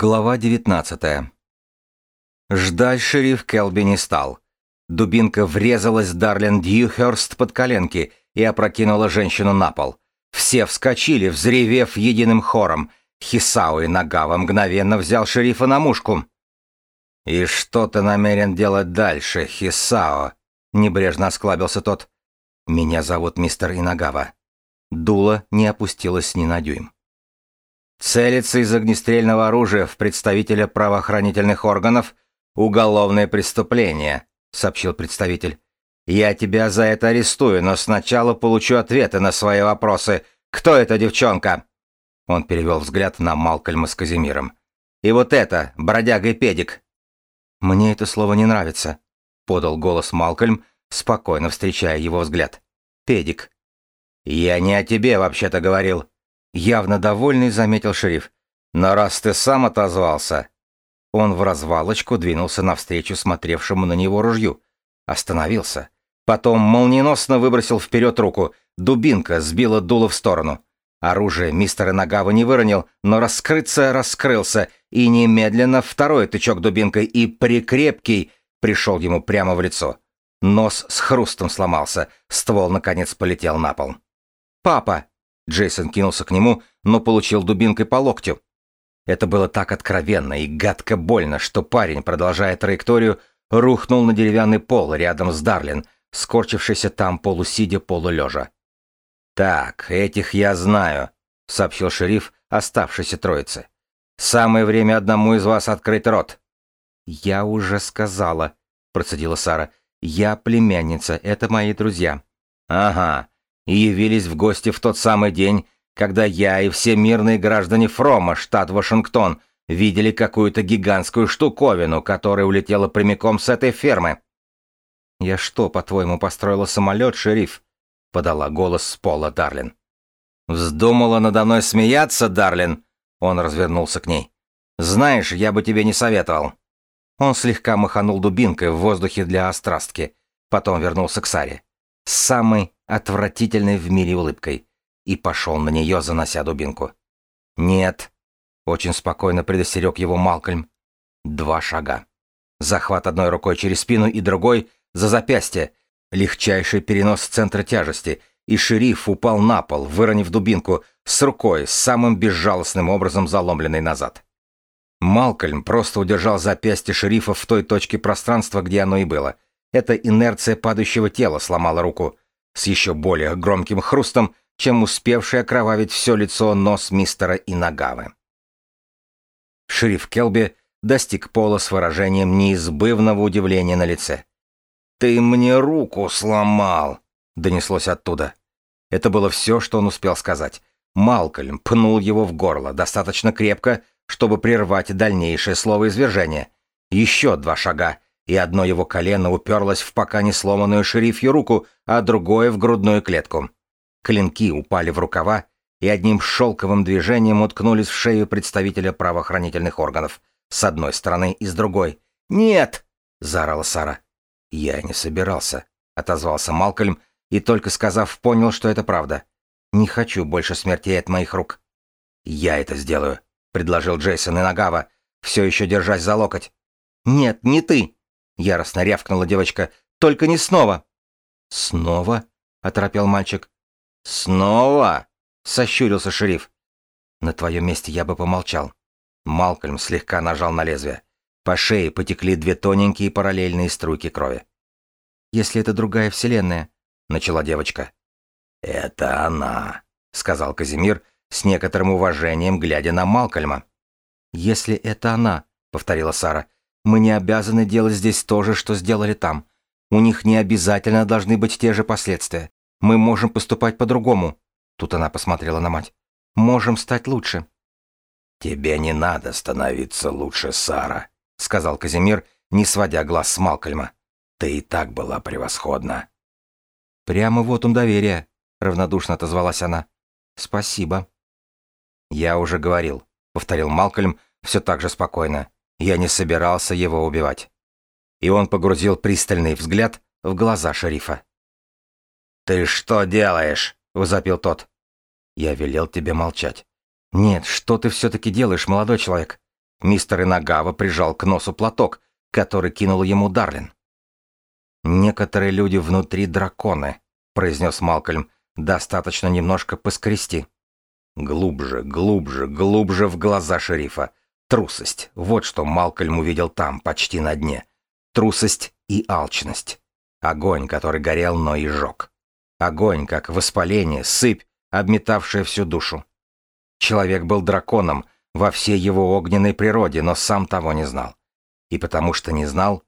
Глава 19. Ждать шериф Келби не стал. Дубинка врезалась Дарлин Дьюхерст под коленки и опрокинула женщину на пол. Все вскочили, взревев единым хором. Хисао и Нагава мгновенно взял шерифа на мушку. «И что ты намерен делать дальше, Хисао?» — небрежно осклабился тот. «Меня зовут мистер Инагава». Дуло не опустилось ни на дюйм. Целиться из огнестрельного оружия в представителя правоохранительных органов – уголовное преступление, сообщил представитель. Я тебя за это арестую, но сначала получу ответы на свои вопросы. Кто эта девчонка? Он перевел взгляд на Малкольма с Казимиром. И вот это, бродяга и педик. Мне это слово не нравится, подал голос Малкольм, спокойно встречая его взгляд. Педик. Я не о тебе вообще-то говорил, Явно довольный заметил шериф. «Но раз ты сам отозвался...» Он в развалочку двинулся навстречу смотревшему на него ружью. Остановился. Потом молниеносно выбросил вперед руку. Дубинка сбила дуло в сторону. Оружие мистера Нагава не выронил, но раскрыться раскрылся, и немедленно второй тычок дубинкой и прикрепкий пришел ему прямо в лицо. Нос с хрустом сломался, ствол наконец полетел на пол. «Папа!» Джейсон кинулся к нему, но получил дубинкой по локтю. Это было так откровенно и гадко больно, что парень, продолжая траекторию, рухнул на деревянный пол рядом с Дарлин, скорчившийся там полусидя полулежа. «Так, этих я знаю», — сообщил шериф оставшейся троице. «Самое время одному из вас открыть рот». «Я уже сказала», — процедила Сара. «Я племянница, это мои друзья». «Ага, и явились в гости в тот самый день, когда я и все мирные граждане Фрома, штат Вашингтон, видели какую-то гигантскую штуковину, которая улетела прямиком с этой фермы. «Я что, по-твоему, построила самолет, шериф?» — подала голос с пола Дарлин. «Вздумала надо мной смеяться, Дарлин?» Он развернулся к ней. «Знаешь, я бы тебе не советовал». Он слегка маханул дубинкой в воздухе для острастки, потом вернулся к Саре. С самой отвратительной в мире улыбкой, и пошел на нее, занося дубинку. «Нет», — очень спокойно предостерег его Малкольм. Два шага. Захват одной рукой через спину и другой за запястье. Легчайший перенос центра тяжести, и шериф упал на пол, выронив дубинку, с рукой, самым безжалостным образом заломленной назад. Малкольм просто удержал запястье шерифа в той точке пространства, где оно и было. Эта инерция падающего тела сломала руку с еще более громким хрустом, чем успевший окровавить все лицо нос мистера Инагавы. Шериф Келби достиг пола с выражением неизбывного удивления на лице. «Ты мне руку сломал!» — донеслось оттуда. Это было все, что он успел сказать. Малкольм пнул его в горло достаточно крепко, чтобы прервать дальнейшее слово извержения. Еще два шага, и одно его колено уперлось в пока не сломанную шерифью руку, а другое в грудную клетку. Клинки упали в рукава и одним шелковым движением уткнулись в шею представителя правоохранительных органов. С одной стороны и с другой. «Нет!» — заорала Сара. «Я не собирался», — отозвался Малкольм, и только сказав, понял, что это правда. «Не хочу больше смертей от моих рук». «Я это сделаю», — предложил Джейсон и Нагава, все еще держась за локоть. «Нет, не ты!» Яростно рявкнула девочка. «Только не снова!» «Снова?» — оторопел мальчик. «Снова?» — сощурился шериф. «На твоем месте я бы помолчал». Малкольм слегка нажал на лезвие. По шее потекли две тоненькие параллельные струйки крови. «Если это другая вселенная», — начала девочка. «Это она», — сказал Казимир с некоторым уважением, глядя на Малкольма. «Если это она», — повторила Сара, — мы не обязаны делать здесь то же, что сделали там. У них не обязательно должны быть те же последствия. Мы можем поступать по-другому. Тут она посмотрела на мать. Можем стать лучше. Тебе не надо становиться лучше, Сара, сказал Казимир, не сводя глаз с Малкольма. Ты и так была превосходна. Прямо вот он доверие, равнодушно отозвалась она. Спасибо. Я уже говорил, повторил Малкольм все так же спокойно. Я не собирался его убивать. И он погрузил пристальный взгляд в глаза шерифа. «Ты что делаешь?» — возопил тот. «Я велел тебе молчать». «Нет, что ты все-таки делаешь, молодой человек?» Мистер Инагава прижал к носу платок, который кинул ему Дарлин. «Некоторые люди внутри драконы», — произнес Малкольм, — «достаточно немножко поскрести». Глубже, глубже, глубже в глаза шерифа. Трусость. Вот что Малкольм увидел там, почти на дне. Трусость и алчность. Огонь, который горел, но и жег. Огонь, как воспаление, сыпь, обметавшая всю душу. Человек был драконом во всей его огненной природе, но сам того не знал. И потому что не знал,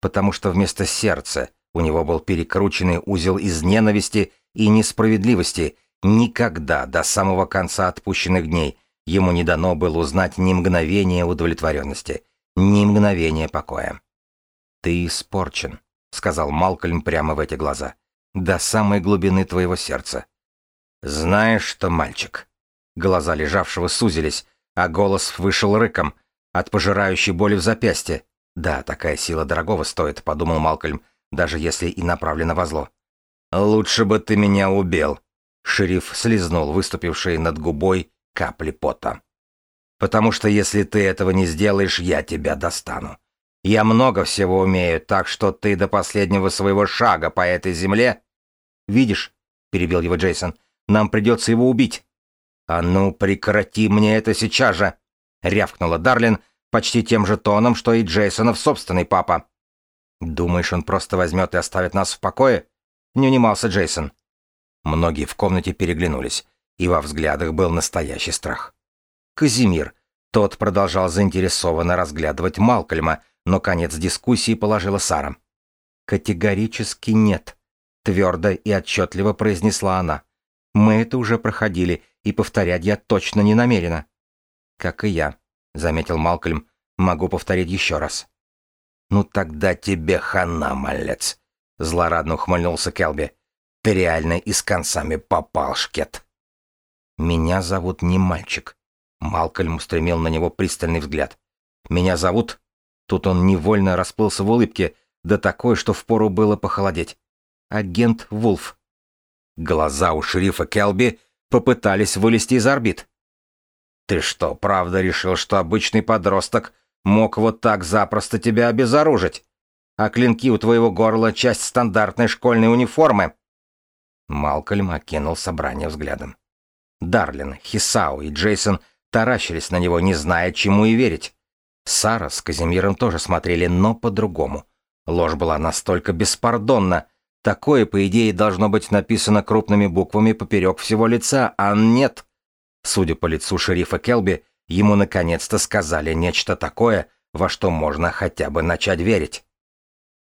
потому что вместо сердца у него был перекрученный узел из ненависти и несправедливости, никогда до самого конца отпущенных дней ему не дано было узнать ни мгновения удовлетворенности, ни мгновения покоя. «Ты испорчен», — сказал Малкольм прямо в эти глаза, — «до самой глубины твоего сердца». «Знаешь что, мальчик?» Глаза лежавшего сузились, а голос вышел рыком от пожирающей боли в запястье. «Да, такая сила дорогого стоит», — подумал Малкольм, даже если и направлена во зло. «Лучше бы ты меня убил», — шериф слезнул выступившие над губой капли пота. «Потому что если ты этого не сделаешь, я тебя достану. Я много всего умею, так что ты до последнего своего шага по этой земле...» «Видишь», — перебил его Джейсон, — «нам придется его убить». «А ну, прекрати мне это сейчас же!» — рявкнула Дарлин почти тем же тоном, что и Джейсонов собственный папа. «Думаешь, он просто возьмет и оставит нас в покое?» — не унимался Джейсон. Многие в комнате переглянулись, и во взглядах был настоящий страх. Казимир. Тот продолжал заинтересованно разглядывать Малкольма, но конец дискуссии положила Сара. «Категорически нет», — твердо и отчетливо произнесла она. «Мы это уже проходили, и повторять я точно не намерена». «Как и я», — заметил Малкольм. «Могу повторить еще раз». «Ну тогда тебе хана, малец», — злорадно ухмыльнулся Келби. «Ты реально и с концами попал, Шкет». «Меня зовут не мальчик». Малкольм устремил на него пристальный взгляд. «Меня зовут...» Тут он невольно расплылся в улыбке, да такой, что впору было похолодеть. «Агент Вулф». Глаза у шерифа Келби попытались вылезти из орбит. «Ты что, правда решил, что обычный подросток мог вот так запросто тебя обезоружить? А клинки у твоего горла — часть стандартной школьной униформы?» Малкольм окинул собрание взглядом. Дарлин, Хисау и Джейсон таращились на него, не зная, чему и верить. Сара с Казимиром тоже смотрели, но по-другому. Ложь была настолько беспардонна, Такое, по идее, должно быть написано крупными буквами поперек всего лица, а нет. Судя по лицу шерифа Келби, ему наконец-то сказали нечто такое, во что можно хотя бы начать верить.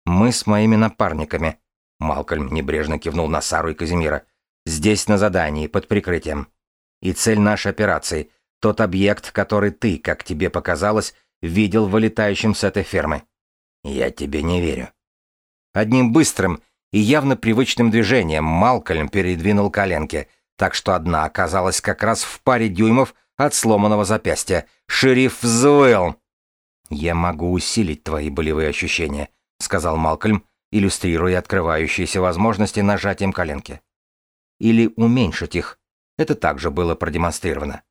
«Мы с моими напарниками», — Малкольм небрежно кивнул на Сару и Казимира, — «здесь на задании, под прикрытием. И цель нашей операции — тот объект, который ты, как тебе показалось, видел вылетающим с этой фермы. Я тебе не верю». Одним быстрым и явно привычным движением Малкольм передвинул коленки, так что одна оказалась как раз в паре дюймов от сломанного запястья. Шериф взвыл. «Я могу усилить твои болевые ощущения», — сказал Малкольм, иллюстрируя открывающиеся возможности нажатием коленки. «Или уменьшить их. Это также было продемонстрировано.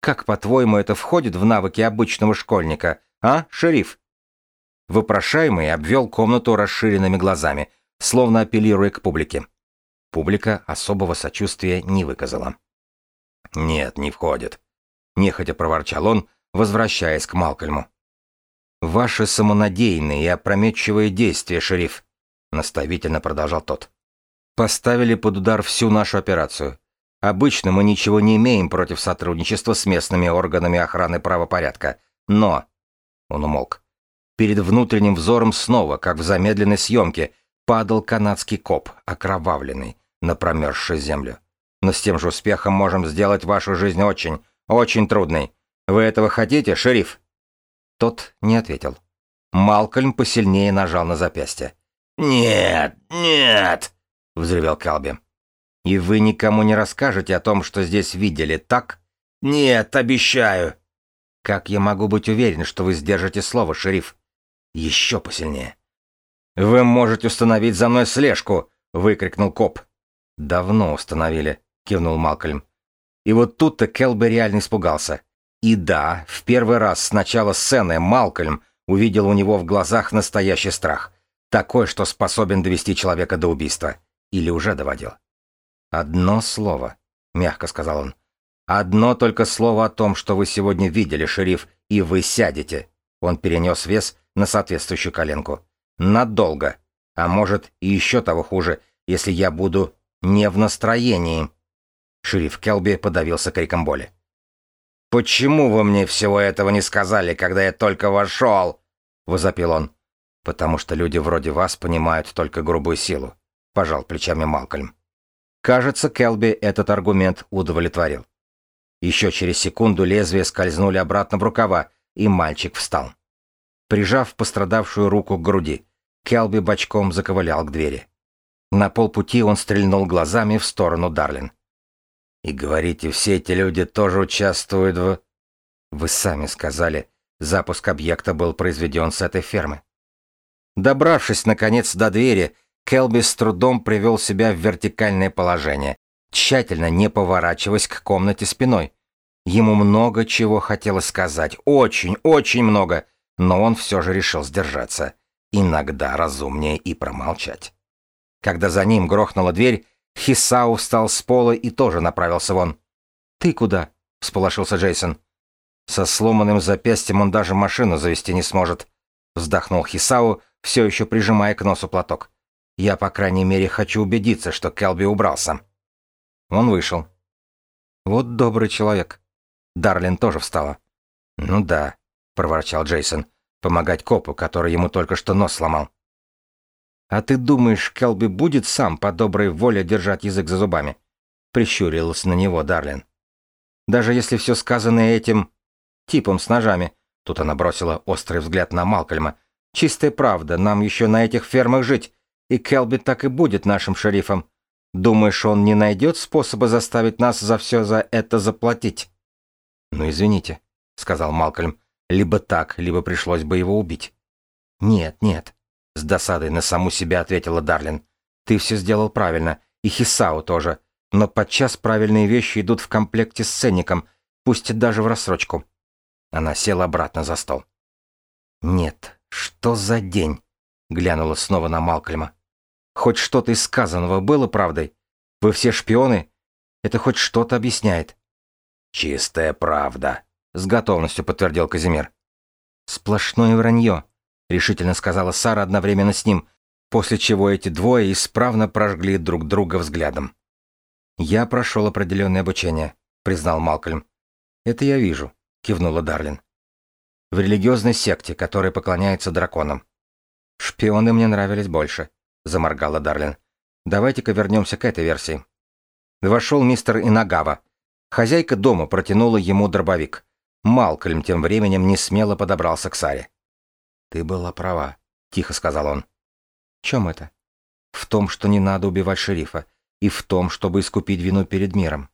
Как, по-твоему, это входит в навыки обычного школьника, а, шериф?» Вопрошаемый обвел комнату расширенными глазами — словно апеллируя к публике. Публика особого сочувствия не выказала. «Нет, не входит», — нехотя проворчал он, возвращаясь к Малкольму. «Ваши самонадеянные и опрометчивые действия, шериф», — наставительно продолжал тот. «Поставили под удар всю нашу операцию. Обычно мы ничего не имеем против сотрудничества с местными органами охраны правопорядка, но...» Он умолк. Перед внутренним взором снова, как в замедленной съемке, падал канадский коп, окровавленный, на промерзшую землю. Но с тем же успехом можем сделать вашу жизнь очень, очень трудной. Вы этого хотите, шериф?» Тот не ответил. Малкольм посильнее нажал на запястье. «Нет, нет!» — взревел Калби. «И вы никому не расскажете о том, что здесь видели, так?» «Нет, обещаю!» «Как я могу быть уверен, что вы сдержите слово, шериф?» «Еще посильнее!» «Вы можете установить за мной слежку!» — выкрикнул коп. «Давно установили», — кивнул Малкольм. И вот тут-то Келби реально испугался. И да, в первый раз с начала сцены Малкольм увидел у него в глазах настоящий страх. Такой, что способен довести человека до убийства. Или уже доводил. «Одно слово», — мягко сказал он. «Одно только слово о том, что вы сегодня видели, шериф, и вы сядете». Он перенес вес на соответствующую коленку. «Надолго. А может, и еще того хуже, если я буду не в настроении». Шериф Келби подавился криком боли. «Почему вы мне всего этого не сказали, когда я только вошел?» — возопил он. «Потому что люди вроде вас понимают только грубую силу», — пожал плечами Малкольм. Кажется, Келби этот аргумент удовлетворил. Еще через секунду лезвия скользнули обратно в рукава, и мальчик встал. Прижав пострадавшую руку к груди, Келби бочком заковылял к двери. На полпути он стрельнул глазами в сторону Дарлин. «И говорите, все эти люди тоже участвуют в...» «Вы сами сказали, запуск объекта был произведен с этой фермы». Добравшись, наконец, до двери, Келби с трудом привел себя в вертикальное положение, тщательно не поворачиваясь к комнате спиной. Ему много чего хотелось сказать, очень, очень много, но он все же решил сдержаться. Иногда разумнее и промолчать. Когда за ним грохнула дверь, Хисау встал с пола и тоже направился вон. «Ты куда?» — всполошился Джейсон. «Со сломанным запястьем он даже машину завести не сможет», — вздохнул Хисау, все еще прижимая к носу платок. Я, по крайней мере, хочу убедиться, что Келби убрался. Он вышел. Вот добрый человек. Дарлин тоже встала. Ну да, проворчал Джейсон. Помогать копу, который ему только что нос сломал. А ты думаешь, Келби будет сам по доброй воле держать язык за зубами? Прищурилась на него Дарлин. Даже если все сказанное этим типом с ножами, тут она бросила острый взгляд на Малкольма, чистая правда, нам еще на этих фермах жить, и Келби так и будет нашим шерифом. Думаешь, он не найдет способа заставить нас за все за это заплатить? Ну, извините, сказал Малкольм. Либо так, либо пришлось бы его убить. Нет, нет, с досадой на саму себя ответила Дарлин. Ты все сделал правильно, и Хисау тоже. Но подчас правильные вещи идут в комплекте с ценником, пусть даже в рассрочку. Она села обратно за стол. Нет, что за день? Глянула снова на Малкольма. Хоть что-то из сказанного было правдой? Вы все шпионы? Это хоть что-то объясняет. Чистая правда, с готовностью подтвердил Казимир. Сплошное вранье, решительно сказала Сара одновременно с ним, после чего эти двое исправно прожгли друг друга взглядом. Я прошел определенное обучение, признал Малкольм. Это я вижу, кивнула Дарлин. В религиозной секте, которая поклоняется драконам. Шпионы мне нравились больше. — заморгала Дарлин. «Давайте-ка вернемся к этой версии». Вошел мистер Инагава. Хозяйка дома протянула ему дробовик. Малкольм тем временем не смело подобрался к Саре. «Ты была права», — тихо сказал он. «В чем это?» «В том, что не надо убивать шерифа, и в том, чтобы искупить вину перед миром».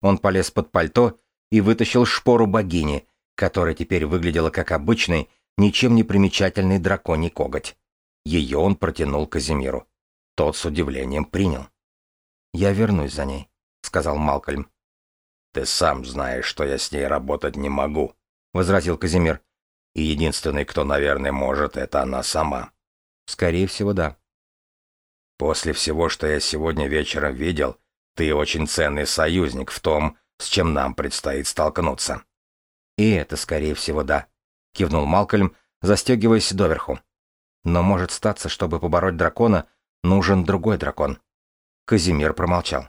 Он полез под пальто и вытащил шпору богини, которая теперь выглядела как обычный, ничем не примечательный драконий коготь. Ее он протянул Казимиру. Тот с удивлением принял. «Я вернусь за ней», — сказал Малкольм. «Ты сам знаешь, что я с ней работать не могу», — возразил Казимир. «И единственный, кто, наверное, может, это она сама». «Скорее всего, да». «После всего, что я сегодня вечером видел, ты очень ценный союзник в том, с чем нам предстоит столкнуться». «И это, скорее всего, да», — кивнул Малкольм, застегиваясь доверху. Но может статься, чтобы побороть дракона, нужен другой дракон. Казимир промолчал.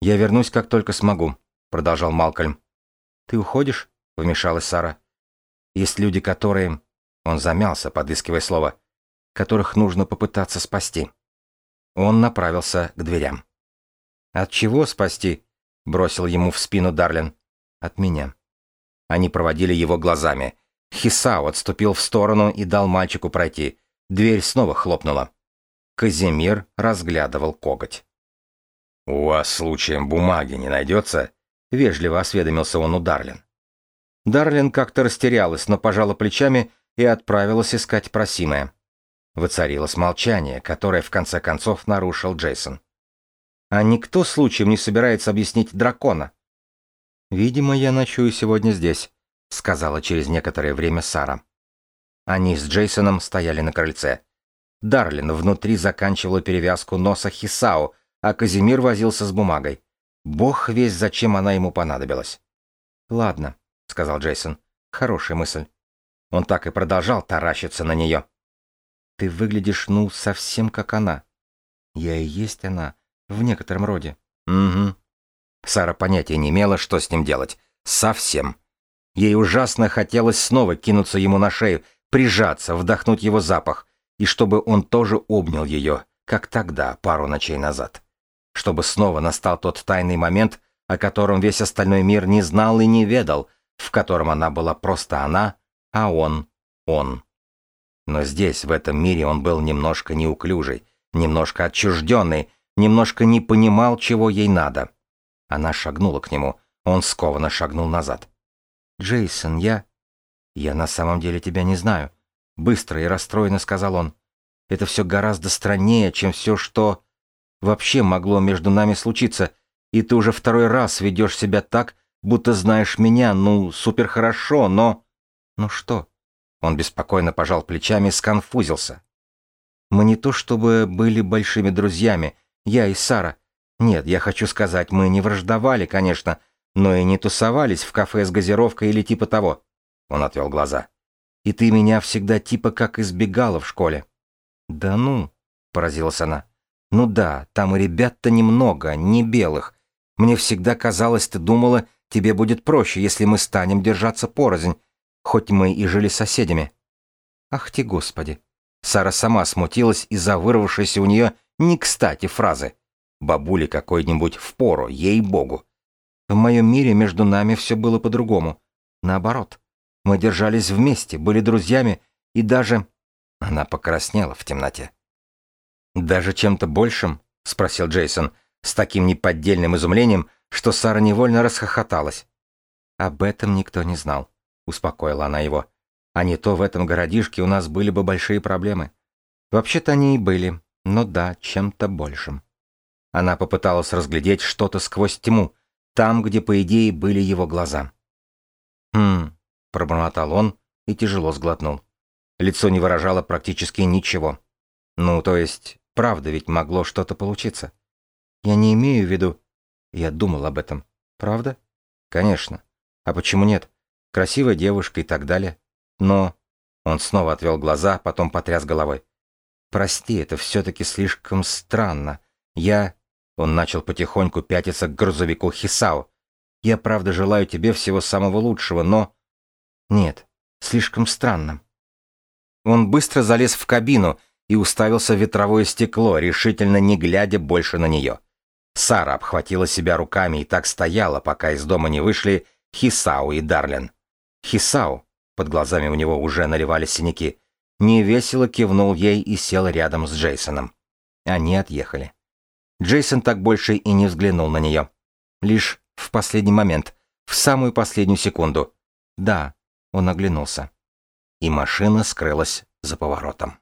«Я вернусь, как только смогу», — продолжал Малкольм. «Ты уходишь?» — вмешалась Сара. «Есть люди, которые...» Он замялся, подыскивая слово. «Которых нужно попытаться спасти». Он направился к дверям. «От чего спасти?» — бросил ему в спину Дарлин. «От меня». Они проводили его глазами, Хисао отступил в сторону и дал мальчику пройти. Дверь снова хлопнула. Казимир разглядывал коготь. «У вас случаем бумаги не найдется?» — вежливо осведомился он у Дарлин. Дарлин как-то растерялась, но пожала плечами и отправилась искать просимое. Воцарилось молчание, которое в конце концов нарушил Джейсон. «А никто случаем не собирается объяснить дракона?» «Видимо, я ночую сегодня здесь», — сказала через некоторое время Сара. Они с Джейсоном стояли на крыльце. Дарлин внутри заканчивала перевязку носа Хисао, а Казимир возился с бумагой. Бог весь, зачем она ему понадобилась. «Ладно», — сказал Джейсон. «Хорошая мысль». Он так и продолжал таращиться на нее. «Ты выглядишь, ну, совсем как она». «Я и есть она, в некотором роде». «Угу», Сара понятия не имела, что с ним делать. Совсем. Ей ужасно хотелось снова кинуться ему на шею, прижаться, вдохнуть его запах, и чтобы он тоже обнял ее, как тогда, пару ночей назад. Чтобы снова настал тот тайный момент, о котором весь остальной мир не знал и не ведал, в котором она была просто она, а он — он. Но здесь, в этом мире, он был немножко неуклюжий, немножко отчужденный, немножко не понимал, чего ей надо. Она шагнула к нему. Он скованно шагнул назад. «Джейсон, я...» «Я на самом деле тебя не знаю», — быстро и расстроенно сказал он. «Это все гораздо страннее, чем все, что вообще могло между нами случиться, и ты уже второй раз ведешь себя так, будто знаешь меня, ну, супер хорошо, но...» «Ну что?» Он беспокойно пожал плечами и сконфузился. «Мы не то чтобы были большими друзьями, я и Сара, нет, я хочу сказать, мы не враждовали, конечно, но и не тусовались в кафе с газировкой или типа того. Он отвел глаза. И ты меня всегда типа как избегала в школе. Да ну, поразилась она. Ну да, там и ребят-то немного, не белых. Мне всегда казалось, ты думала, тебе будет проще, если мы станем держаться порознь, хоть мы и жили соседями. Ах ты, Господи. Сара сама смутилась из-за вырвавшейся у нее не кстати фразы. Бабуле какой-нибудь впору, ей-богу. В моем мире между нами все было по-другому. Наоборот. Мы держались вместе, были друзьями и даже... Она покраснела в темноте. «Даже чем-то большим?» — спросил Джейсон с таким неподдельным изумлением, что Сара невольно расхохоталась. «Об этом никто не знал», — успокоила она его. «А не то в этом городишке у нас были бы большие проблемы. Вообще-то они и были, но да, чем-то большим». Она попыталась разглядеть что-то сквозь тьму, там, где, по идее, были его глаза. «Хм», — пробормотал он и тяжело сглотнул. Лицо не выражало практически ничего. Ну, то есть, правда ведь могло что-то получиться. Я не имею в виду... Я думал об этом. Правда? Конечно. А почему нет? Красивая девушка и так далее. Но... Он снова отвел глаза, потом потряс головой. Прости, это все-таки слишком странно. Я... Он начал потихоньку пятиться к грузовику Хисао. «Я правда желаю тебе всего самого лучшего, но...» «Нет, слишком странно». Он быстро залез в кабину и уставился в ветровое стекло, решительно не глядя больше на нее. Сара обхватила себя руками и так стояла, пока из дома не вышли Хисао и Дарлин. Хисао, под глазами у него уже наливались синяки, невесело кивнул ей и сел рядом с Джейсоном. Они отъехали. Джейсон так больше и не взглянул на нее. Лишь в последний момент, в самую последнюю секунду. Да, он оглянулся. И машина скрылась за поворотом.